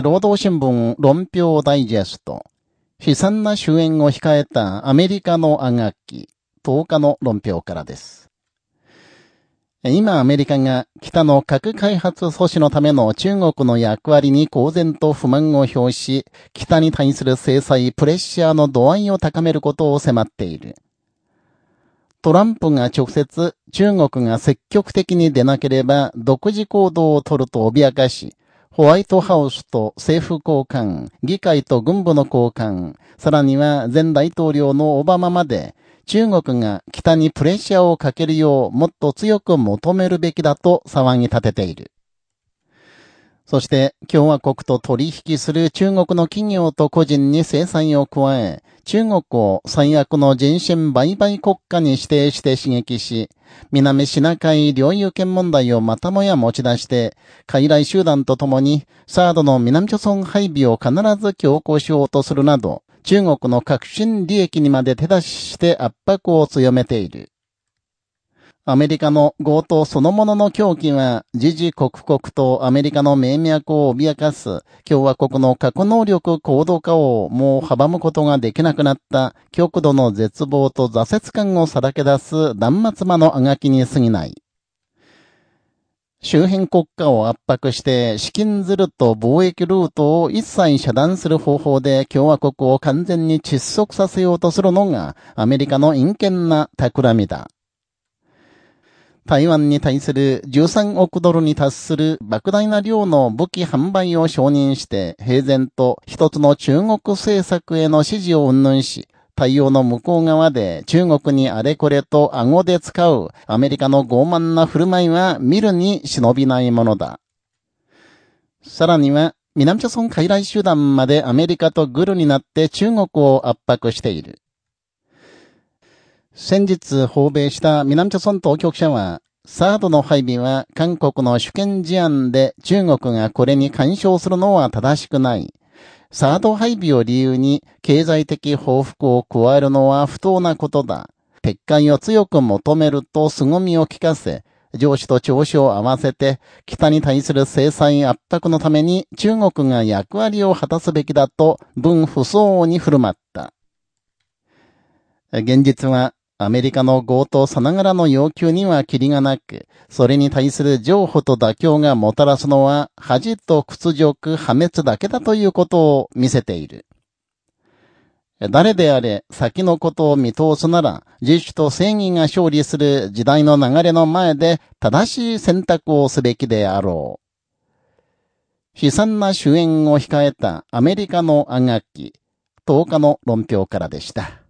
労働新聞論評ダイジェスト。悲惨な終焉を控えたアメリカのあがき、10日の論評からです。今アメリカが北の核開発阻止のための中国の役割に公然と不満を表し、北に対する制裁、プレッシャーの度合いを高めることを迫っている。トランプが直接中国が積極的に出なければ独自行動を取ると脅かし、ホワイトハウスと政府高官、議会と軍部の高官、さらには前大統領のオバマまで、中国が北にプレッシャーをかけるようもっと強く求めるべきだと騒ぎ立てている。そして、共和国と取引する中国の企業と個人に制裁を加え、中国を最悪の人身売買国家に指定して刺激し、南シナ海領有権問題をまたもや持ち出して、海外集団と共に、サードの南朝村配備を必ず強行しようとするなど、中国の革新利益にまで手出しして圧迫を強めている。アメリカの強盗そのものの狂気は、時々刻々とアメリカの命脈を脅かす、共和国の核能力高度化をもう阻むことができなくなった極度の絶望と挫折感をさらけ出す断末魔のあがきに過ぎない。周辺国家を圧迫して資金ずると貿易ルートを一切遮断する方法で共和国を完全に窒息させようとするのがアメリカの陰険な企みだ。台湾に対する13億ドルに達する莫大な量の武器販売を承認して平然と一つの中国政策への支持を云々し、対応の向こう側で中国にあれこれと顎で使うアメリカの傲慢な振る舞いは見るに忍びないものだ。さらには、南朝村傀儡集団までアメリカとグルになって中国を圧迫している。先日訪米した南朝村当局者は、サードの配備は韓国の主権事案で中国がこれに干渉するのは正しくない。サード配備を理由に経済的報復を加えるのは不当なことだ。撤回を強く求めると凄みを聞かせ、上司と調子を合わせて、北に対する制裁圧迫のために中国が役割を果たすべきだと、文不相応に振る舞った。現実は、アメリカの強盗さながらの要求にはキリがなく、それに対する譲歩と妥協がもたらすのは恥と屈辱破滅だけだということを見せている。誰であれ先のことを見通すなら、自主と正義が勝利する時代の流れの前で正しい選択をすべきであろう。悲惨な終焉を控えたアメリカのあがき、10日の論評からでした。